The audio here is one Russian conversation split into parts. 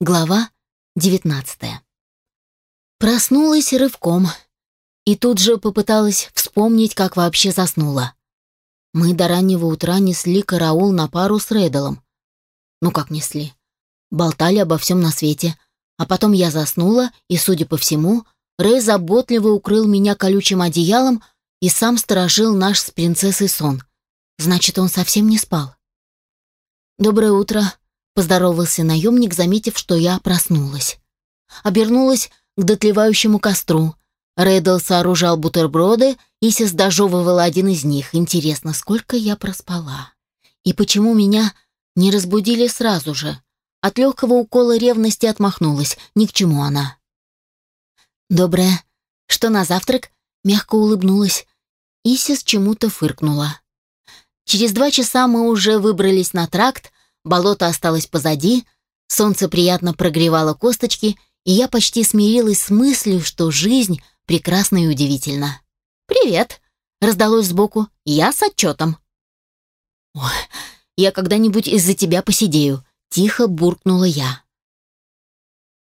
Глава 19. Проснулась рывком и тут же попыталась вспомнить, как вообще заснула. Мы до раннего утра несли караул на пару с Рэдалом. Ну как несли? Болтали обо всем на свете. А потом я заснула, и, судя по всему, Рэй заботливо укрыл меня колючим одеялом и сам сторожил наш с принцессой сон. Значит, он совсем не спал. «Доброе утро», поздоровался наемник, заметив, что я проснулась. Обернулась к дотлевающему костру. Реддл сооружал бутерброды, и Исис дожевывала один из них. Интересно, сколько я проспала? И почему меня не разбудили сразу же? От легкого укола ревности отмахнулась, ни к чему она. «Доброе. Что на завтрак?» — мягко улыбнулась. Исис чему-то фыркнула. Через два часа мы уже выбрались на тракт, Болото осталось позади, солнце приятно прогревало косточки, и я почти смирилась с мыслью, что жизнь прекрасна и удивительна. «Привет!» — раздалось сбоку. «Я с отчетом». «Ой, я когда-нибудь из-за тебя посидею», — тихо буркнула я.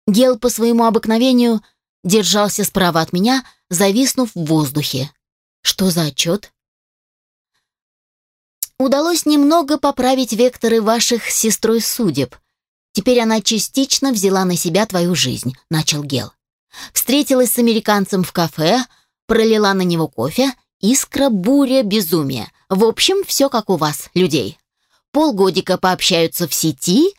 Гел по своему обыкновению держался справа от меня, зависнув в воздухе. «Что за отчет?» удалось немного поправить векторы ваших с сестрой судеб. Теперь она частично взяла на себя твою жизнь», — начал Гел. Встретилась с американцем в кафе, пролила на него кофе, искра, буря, безумия. В общем, все как у вас, людей. Полгодика пообщаются в сети,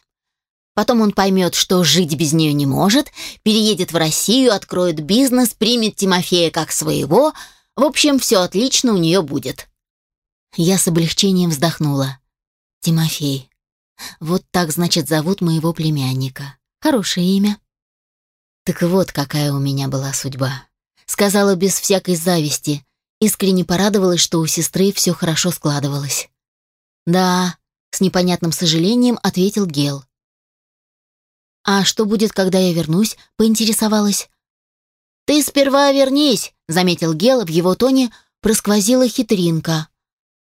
потом он поймет, что жить без нее не может, переедет в Россию, откроет бизнес, примет Тимофея как своего. В общем, все отлично у нее будет. Я с облегчением вздохнула. Тимофей. Вот так, значит, зовут моего племянника. Хорошее имя. Так вот, какая у меня была судьба. Сказала без всякой зависти. Искренне порадовалась, что у сестры все хорошо складывалось. «Да», — с непонятным сожалением ответил Гел. «А что будет, когда я вернусь?» — поинтересовалась. «Ты сперва вернись», — заметил Гел, в его тоне просквозила хитринка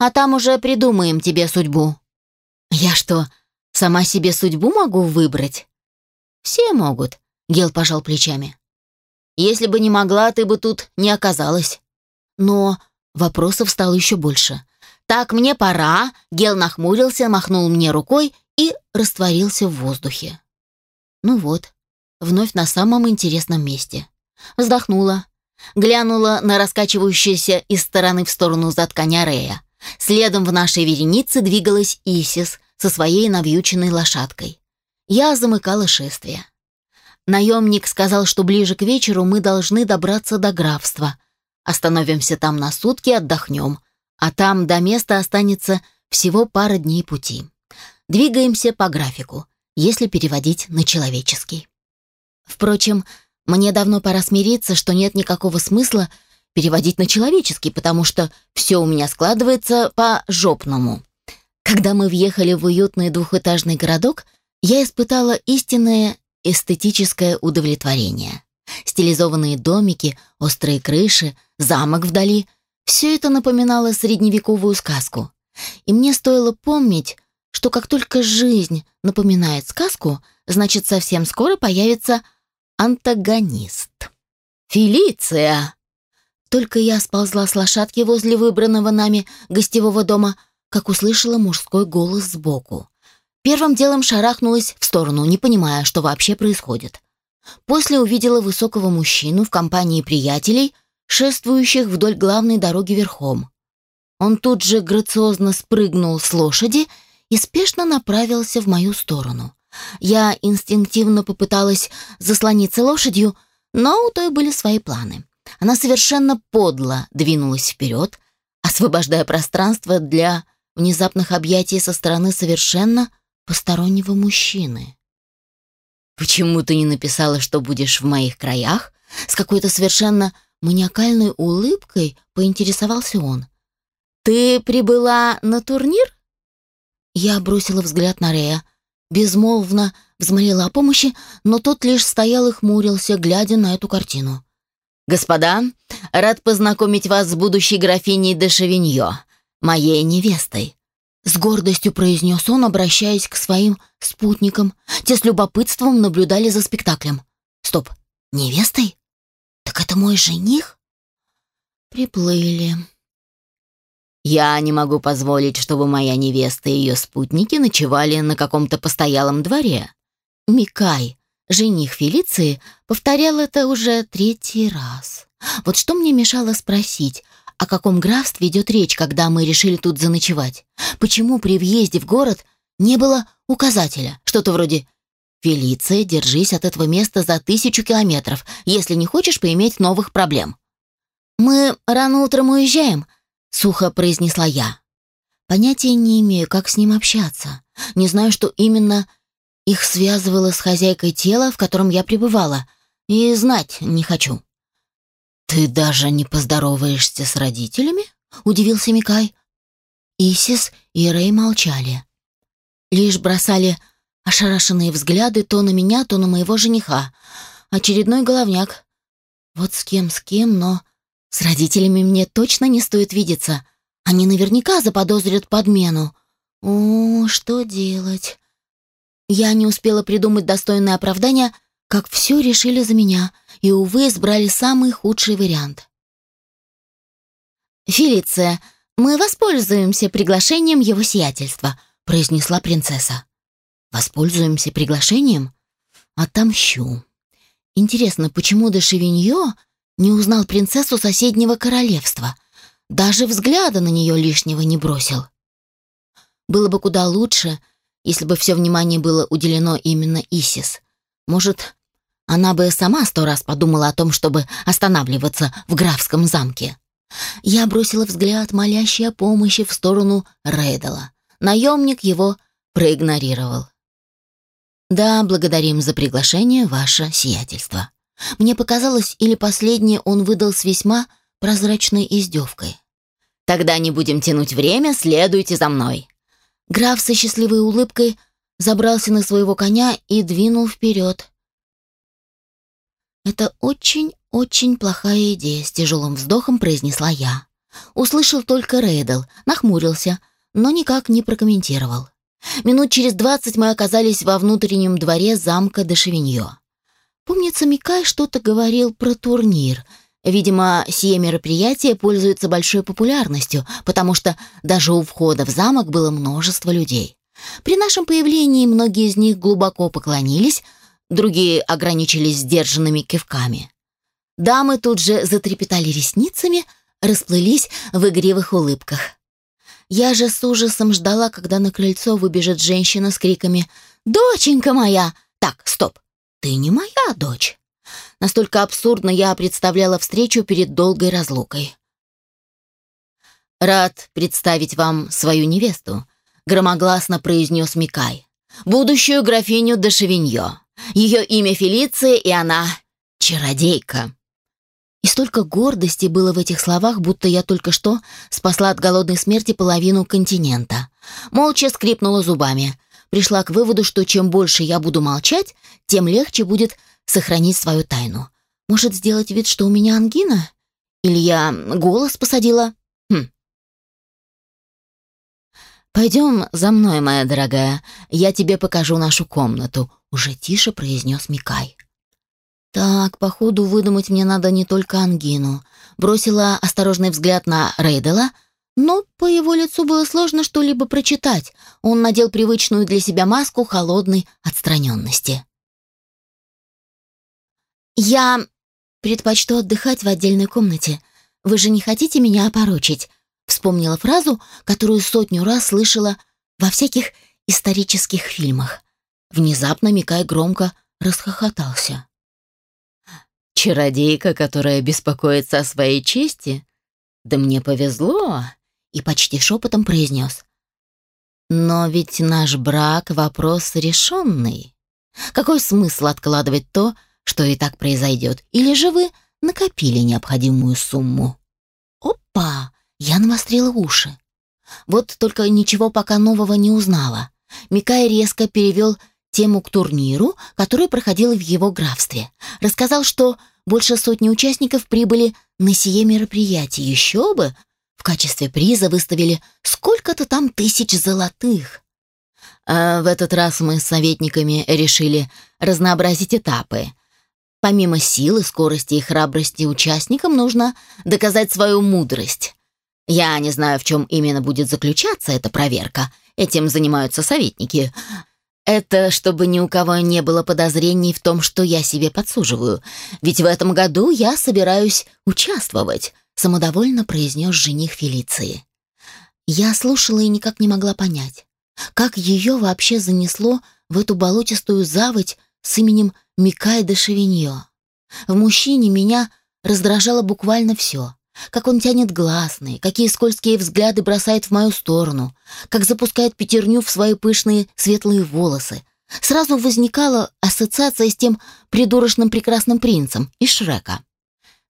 а там уже придумаем тебе судьбу». «Я что, сама себе судьбу могу выбрать?» «Все могут», — Гел пожал плечами. «Если бы не могла, ты бы тут не оказалась». Но вопросов стало еще больше. «Так, мне пора», — Гел нахмурился, махнул мне рукой и растворился в воздухе. Ну вот, вновь на самом интересном месте. Вздохнула, глянула на раскачивающуюся из стороны в сторону зад коня Рея. Следом в нашей веренице двигалась Исис со своей навьюченной лошадкой. Я замыкала шествие. Наемник сказал, что ближе к вечеру мы должны добраться до графства. Остановимся там на сутки, отдохнем. А там до места останется всего пара дней пути. Двигаемся по графику, если переводить на человеческий. Впрочем, мне давно пора смириться, что нет никакого смысла переводить на человеческий, потому что все у меня складывается по-жопному. Когда мы въехали в уютный двухэтажный городок, я испытала истинное эстетическое удовлетворение. Стилизованные домики, острые крыши, замок вдали — все это напоминало средневековую сказку. И мне стоило помнить, что как только жизнь напоминает сказку, значит, совсем скоро появится антагонист. «Фелиция!» Только я сползла с лошадки возле выбранного нами гостевого дома, как услышала мужской голос сбоку. Первым делом шарахнулась в сторону, не понимая, что вообще происходит. После увидела высокого мужчину в компании приятелей, шествующих вдоль главной дороги верхом. Он тут же грациозно спрыгнул с лошади и спешно направился в мою сторону. Я инстинктивно попыталась заслониться лошадью, но у той были свои планы. Она совершенно подло двинулась вперед, освобождая пространство для внезапных объятий со стороны совершенно постороннего мужчины. «Почему ты не написала, что будешь в моих краях?» С какой-то совершенно маниакальной улыбкой поинтересовался он. «Ты прибыла на турнир?» Я бросила взгляд на Рея. Безмолвно взмолила о помощи, но тот лишь стоял и хмурился, глядя на эту картину. «Господа, рад познакомить вас с будущей графиней де Шавиньо, моей невестой», с гордостью произнес он, обращаясь к своим спутникам. Те с любопытством наблюдали за спектаклем. «Стоп, невестой? Так это мой жених?» Приплыли. «Я не могу позволить, чтобы моя невеста и ее спутники ночевали на каком-то постоялом дворе. Микай, жених Фелиции, Повторял это уже третий раз. Вот что мне мешало спросить, о каком графстве идет речь, когда мы решили тут заночевать? Почему при въезде в город не было указателя? Что-то вроде «Фелиция, держись от этого места за тысячу километров, если не хочешь поиметь новых проблем». «Мы рано утром уезжаем», — сухо произнесла я. Понятия не имею, как с ним общаться. Не знаю, что именно их связывало с хозяйкой тела, в котором я пребывала и знать не хочу». «Ты даже не поздороваешься с родителями?» — удивился Микай. Исис и Рэй молчали. Лишь бросали ошарашенные взгляды то на меня, то на моего жениха. Очередной головняк. Вот с кем, с кем, но с родителями мне точно не стоит видеться. Они наверняка заподозрят подмену. О, что делать? Я не успела придумать достойное оправдание, как все решили за меня и, увы, избрали самый худший вариант. «Фелиция, мы воспользуемся приглашением его сиятельства», — произнесла принцесса. «Воспользуемся приглашением? Отомщу. Интересно, почему де Шевиньо не узнал принцессу соседнего королевства? Даже взгляда на нее лишнего не бросил. Было бы куда лучше, если бы все внимание было уделено именно Исис. Может, она бы сама сто раз подумала о том, чтобы останавливаться в графском замке. Я бросила взгляд, молящий о помощи, в сторону Рейдала. Наемник его проигнорировал. «Да, благодарим за приглашение, ваше сиятельство». Мне показалось, или последнее он выдал с весьма прозрачной издевкой. «Тогда не будем тянуть время, следуйте за мной». Граф со счастливой улыбкой забрался на своего коня и двинул вперед. «Это очень-очень плохая идея», — с тяжелым вздохом произнесла я. Услышал только Рейдл, нахмурился, но никак не прокомментировал. Минут через двадцать мы оказались во внутреннем дворе замка Дешевиньо. Помнится, Микай что-то говорил про турнир. Видимо, сие мероприятие пользуется большой популярностью, потому что даже у входа в замок было множество людей. При нашем появлении многие из них глубоко поклонились, другие ограничились сдержанными кивками. Дамы тут же затрепетали ресницами, расплылись в игривых улыбках. Я же с ужасом ждала, когда на крыльцо выбежит женщина с криками «Доченька моя!» «Так, стоп! Ты не моя дочь!» Настолько абсурдно я представляла встречу перед долгой разлукой. «Рад представить вам свою невесту», — громогласно произнес Микай будущую графиню де Шевиньо. Ее имя Фелиция, и она чародейка. И столько гордости было в этих словах, будто я только что спасла от голодной смерти половину континента. Молча скрипнула зубами. Пришла к выводу, что чем больше я буду молчать, тем легче будет сохранить свою тайну. Может, сделать вид, что у меня ангина? Или я голос посадила? «Пойдем за мной, моя дорогая, я тебе покажу нашу комнату», — уже тише произнес Микай. «Так, походу, выдумать мне надо не только ангину». Бросила осторожный взгляд на Рейдела, но по его лицу было сложно что-либо прочитать. Он надел привычную для себя маску холодной отстраненности. «Я предпочту отдыхать в отдельной комнате. Вы же не хотите меня опорочить?» Вспомнила фразу, которую сотню раз слышала во всяких исторических фильмах. Внезапно Микай громко расхохотался. «Чародейка, которая беспокоится о своей чести? Да мне повезло!» И почти шепотом произнес. «Но ведь наш брак — вопрос решенный. Какой смысл откладывать то, что и так произойдет? Или же вы накопили необходимую сумму?» «Опа!» Я навострила уши. Вот только ничего пока нового не узнала. Микай резко перевел тему к турниру, который проходил в его графстве. Рассказал, что больше сотни участников прибыли на сие мероприятие. Еще бы! В качестве приза выставили сколько-то там тысяч золотых. А в этот раз мы с советниками решили разнообразить этапы. Помимо силы, скорости и храбрости участникам нужно доказать свою мудрость. Я не знаю, в чем именно будет заключаться эта проверка. Этим занимаются советники. Это чтобы ни у кого не было подозрений в том, что я себе подсуживаю. Ведь в этом году я собираюсь участвовать», — самодовольно произнес жених Фелиции. Я слушала и никак не могла понять, как ее вообще занесло в эту болотистую заводь с именем Микай де Шевиньо. В мужчине меня раздражало буквально все. Как он тянет гласные, какие скользкие взгляды бросает в мою сторону, как запускает пятерню в свои пышные светлые волосы. Сразу возникала ассоциация с тем придурочным прекрасным принцем из Шрека.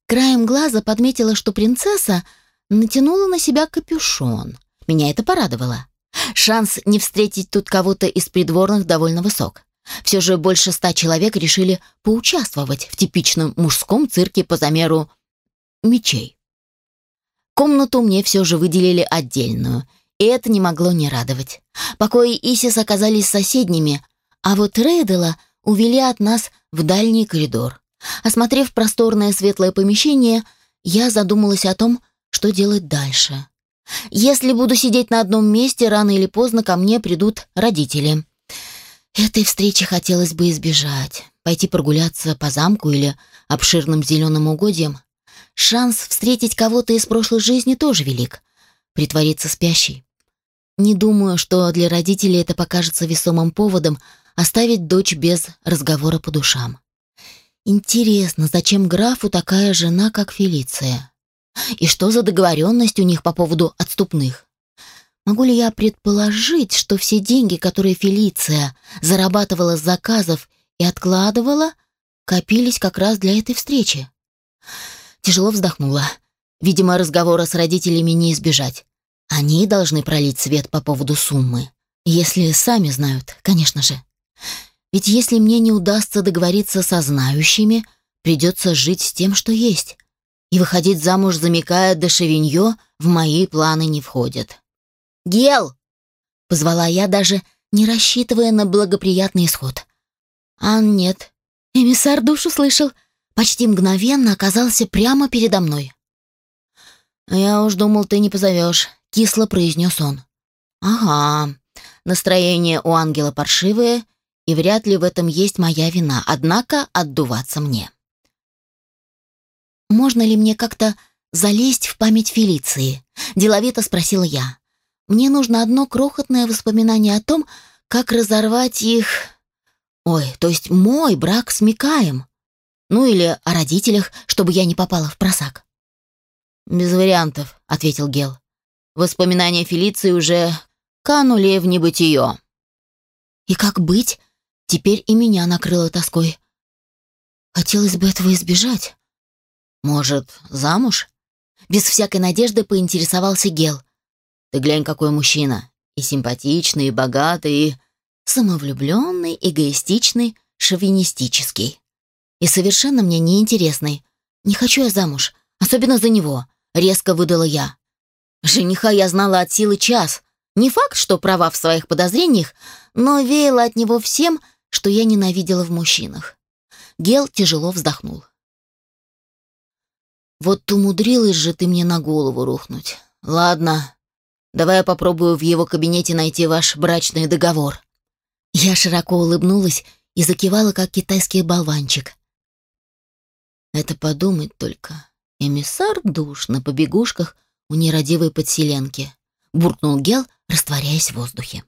Краем глаза подметила, что принцесса натянула на себя капюшон. Меня это порадовало. Шанс не встретить тут кого-то из придворных довольно высок. Все же больше ста человек решили поучаствовать в типичном мужском цирке по замеру мечей. Комнату мне все же выделили отдельную, и это не могло не радовать. Покои Исис оказались соседними, а вот Рейдела увели от нас в дальний коридор. Осмотрев просторное светлое помещение, я задумалась о том, что делать дальше. Если буду сидеть на одном месте, рано или поздно ко мне придут родители. Этой встречи хотелось бы избежать. Пойти прогуляться по замку или обширным зеленым угодьям шанс встретить кого-то из прошлой жизни тоже велик. Притвориться спящей. Не думаю, что для родителей это покажется весомым поводом оставить дочь без разговора по душам. Интересно, зачем графу такая жена, как Фелиция? И что за договоренность у них по поводу отступных? Могу ли я предположить, что все деньги, которые Фелиция зарабатывала с заказов и откладывала, копились как раз для этой встречи? Тяжело вздохнула. Видимо, разговора с родителями не избежать. Они должны пролить свет по поводу суммы. Если сами знают, конечно же. Ведь если мне не удастся договориться со знающими, придется жить с тем, что есть. И выходить замуж замекая до де в мои планы не входит. «Гел!» — позвала я даже, не рассчитывая на благоприятный исход. «Ан, нет. Эмиссар душу слышал», почти мгновенно оказался прямо передо мной. «Я уж думал, ты не позовешь», — кисло произнес он. «Ага, настроение у ангела паршивое, и вряд ли в этом есть моя вина, однако отдуваться мне». «Можно ли мне как-то залезть в память Фелиции?» — деловито спросила я. «Мне нужно одно крохотное воспоминание о том, как разорвать их... Ой, то есть мой брак с Микаем». Ну или о родителях, чтобы я не попала в просак. «Без вариантов», — ответил Гел. «Воспоминания Фелиции уже канули в небытие». «И как быть?» Теперь и меня накрыло тоской. Хотелось бы этого избежать. Может, замуж? Без всякой надежды поинтересовался Гел. Ты глянь, какой мужчина. И симпатичный, и богатый, и самовлюбленный, эгоистичный, шовинистический и совершенно мне неинтересный. Не хочу я замуж, особенно за него», — резко выдала я. Жениха я знала от силы час. Не факт, что права в своих подозрениях, но веяла от него всем, что я ненавидела в мужчинах. Гел тяжело вздохнул. «Вот умудрилась же ты мне на голову рухнуть. Ладно, давай я попробую в его кабинете найти ваш брачный договор». Я широко улыбнулась и закивала, как китайский болванчик. Это подумать только. Эмиссар душ на побегушках у нерадивой подселенки. Буркнул Гел, растворяясь в воздухе.